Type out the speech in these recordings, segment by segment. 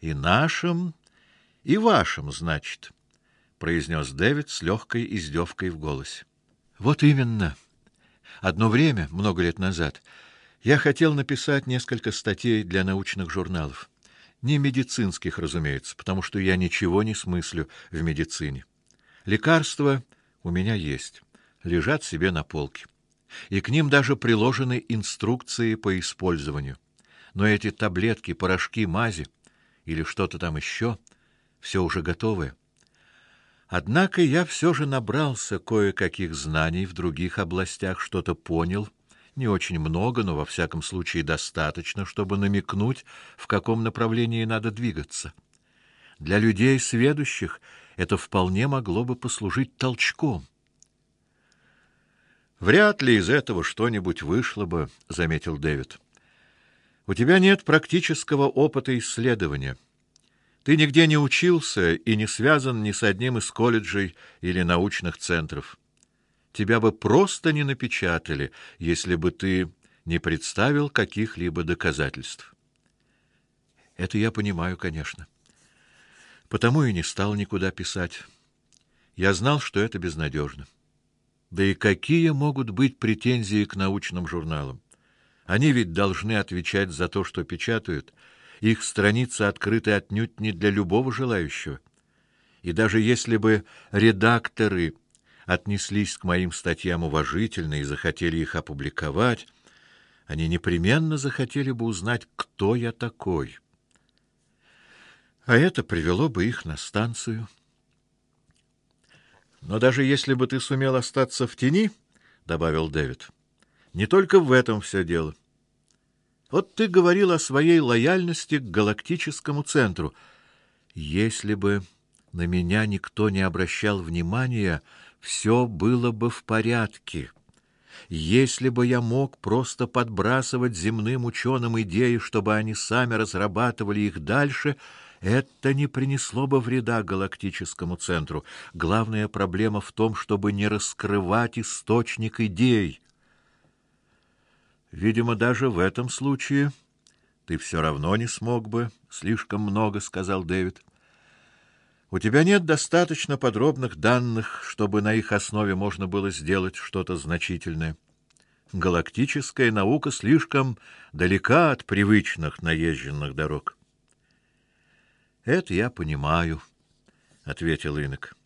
И нашим, и вашим, значит, произнес Дэвид с легкой издевкой в голосе. Вот именно. Одно время, много лет назад, я хотел написать несколько статей для научных журналов. Не медицинских, разумеется, потому что я ничего не смыслю в медицине. Лекарства у меня есть, лежат себе на полке. И к ним даже приложены инструкции по использованию. Но эти таблетки, порошки, мази или что-то там еще все уже готовое. Однако я все же набрался кое-каких знаний в других областях, что-то понял, не очень много, но во всяком случае достаточно, чтобы намекнуть, в каком направлении надо двигаться. Для людей сведущих это вполне могло бы послужить толчком. Вряд ли из этого что-нибудь вышло бы, заметил Дэвид. У тебя нет практического опыта исследования. Ты нигде не учился и не связан ни с одним из колледжей или научных центров. Тебя бы просто не напечатали, если бы ты не представил каких-либо доказательств. Это я понимаю, конечно. Потому и не стал никуда писать. Я знал, что это безнадежно. Да и какие могут быть претензии к научным журналам? Они ведь должны отвечать за то, что печатают. Их страницы открыты отнюдь не для любого желающего. И даже если бы редакторы отнеслись к моим статьям уважительно и захотели их опубликовать, они непременно захотели бы узнать, кто я такой. А это привело бы их на станцию. Но даже если бы ты сумел остаться в тени, добавил Дэвид. Не только в этом все дело. Вот ты говорил о своей лояльности к галактическому центру. Если бы на меня никто не обращал внимания, все было бы в порядке. Если бы я мог просто подбрасывать земным ученым идеи, чтобы они сами разрабатывали их дальше, это не принесло бы вреда галактическому центру. Главная проблема в том, чтобы не раскрывать источник идей. Видимо, даже в этом случае ты все равно не смог бы, слишком много, сказал Дэвид. У тебя нет достаточно подробных данных, чтобы на их основе можно было сделать что-то значительное. Галактическая наука слишком далека от привычных наезженных дорог. Это я понимаю, ответил Инок.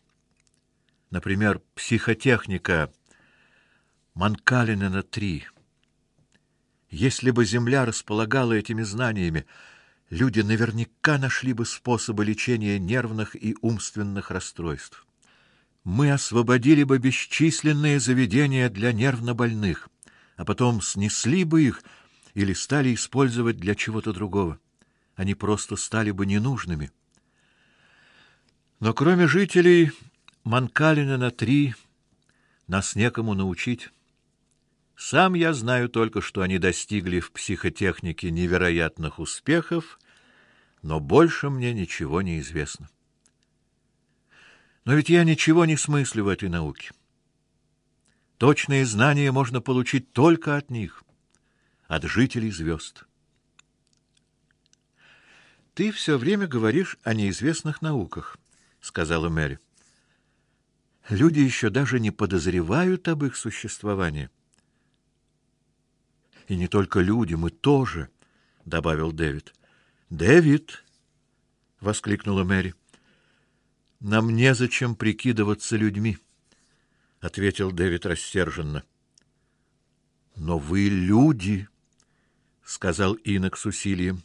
Например, психотехника Манкалинена 3. Если бы Земля располагала этими знаниями, люди наверняка нашли бы способы лечения нервных и умственных расстройств. Мы освободили бы бесчисленные заведения для нервнобольных, а потом снесли бы их или стали использовать для чего-то другого они просто стали бы ненужными. Но кроме жителей Манкалина на три нас некому научить. Сам я знаю только, что они достигли в психотехнике невероятных успехов, но больше мне ничего не известно. Но ведь я ничего не смыслю в этой науке. Точные знания можно получить только от них, от жителей звезд. Ты все время говоришь о неизвестных науках, сказала Мэри. Люди еще даже не подозревают об их существовании. И не только люди, мы тоже, добавил Дэвид. Дэвид, воскликнула Мэри. Нам незачем прикидываться людьми, ответил Дэвид рассерженно. Но вы люди, сказал Инок с усилием.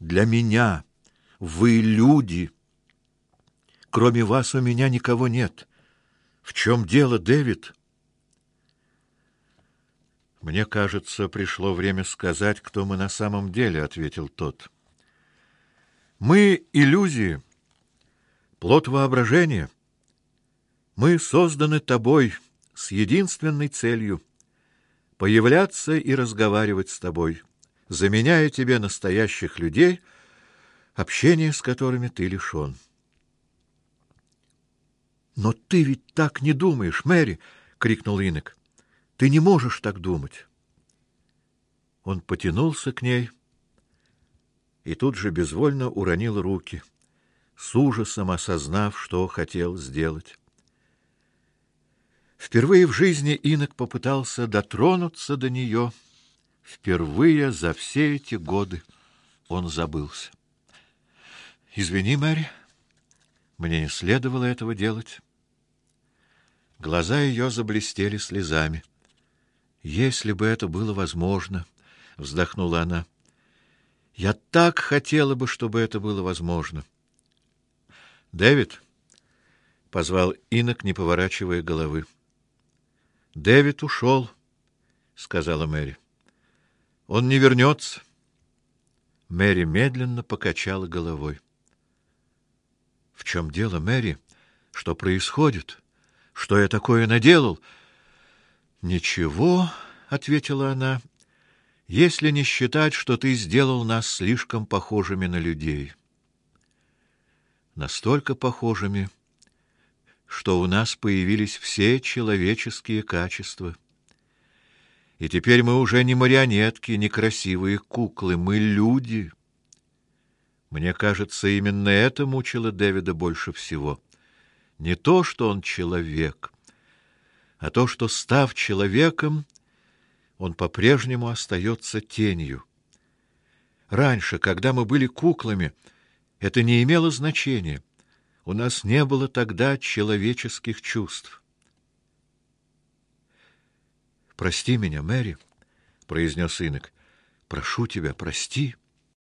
Для меня вы люди. Кроме вас у меня никого нет. В чем дело, Дэвид? Мне кажется, пришло время сказать, кто мы на самом деле, ответил тот. Мы иллюзии, плод воображения. Мы созданы тобой с единственной целью появляться и разговаривать с тобой заменяя тебе настоящих людей, общение с которыми ты лишен. Но ты ведь так не думаешь, Мэри, крикнул Инок. Ты не можешь так думать. Он потянулся к ней и тут же безвольно уронил руки, с ужасом осознав, что хотел сделать. Впервые в жизни Инок попытался дотронуться до нее. Впервые за все эти годы он забылся. Извини, Мэри, мне не следовало этого делать. Глаза ее заблестели слезами. Если бы это было возможно, вздохнула она. Я так хотела бы, чтобы это было возможно. Дэвид позвал Инок, не поворачивая головы. Дэвид ушел, сказала Мэри. Он не вернется. Мэри медленно покачала головой. В чем дело, Мэри? Что происходит? Что я такое наделал? Ничего, ответила она. Если не считать, что ты сделал нас слишком похожими на людей. Настолько похожими, что у нас появились все человеческие качества. И теперь мы уже не марионетки, не красивые куклы, мы люди. Мне кажется, именно это мучило Дэвида больше всего. Не то, что он человек, а то, что став человеком, он по-прежнему остается тенью. Раньше, когда мы были куклами, это не имело значения. У нас не было тогда человеческих чувств. Прости меня, Мэри, произнес Инок. Прошу тебя, прости.